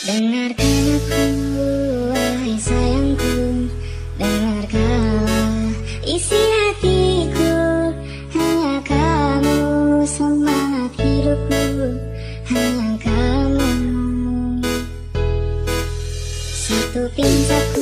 Dengarkan aku, wahai sayangku Dengarkanlah isi hatiku. Hanya kamu semangat hidupku Hanya kamu. Satu pintaku